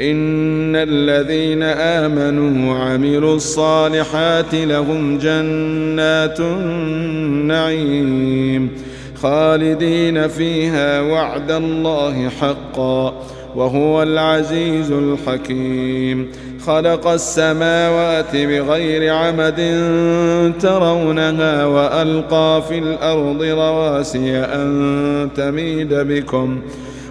إن الذين آمنوا وعملوا الصالحات لهم جنات النعيم خالدين فيها وعد الله حقا وهو العزيز الحكيم خلق السماوات بغير عمد ترونها وألقى في الأرض رواسي أن تميد بكم وَأَلْقَى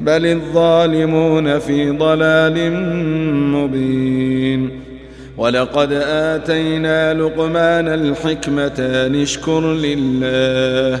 بل الظالمون في ضلال مبين. ولقد آتينا لقمان الحكمة نشكر لله.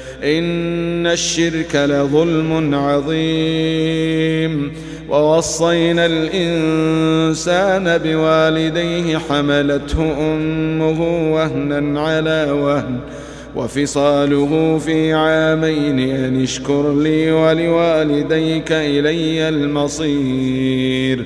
إن الشرك لظلم عظيم. ووصينا الإنسان بوالديه حملته أمه وهنا على وهن. وفصاله في عامين أن اشكر لي ولوالديك إلي المصير.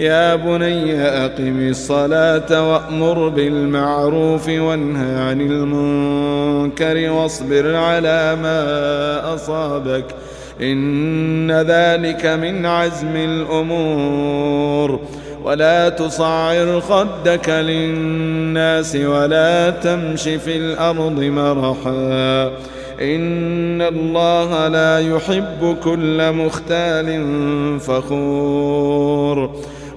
يا بني أقم الصلاة وأمر بالمعروف وانهى عن المنكر واصبر على ما أصابك إن ذلك من عزم الأمور ولا تصعر خدك للناس ولا تمش في الأرض مرحا إن الله لا يحب كل مختال فخور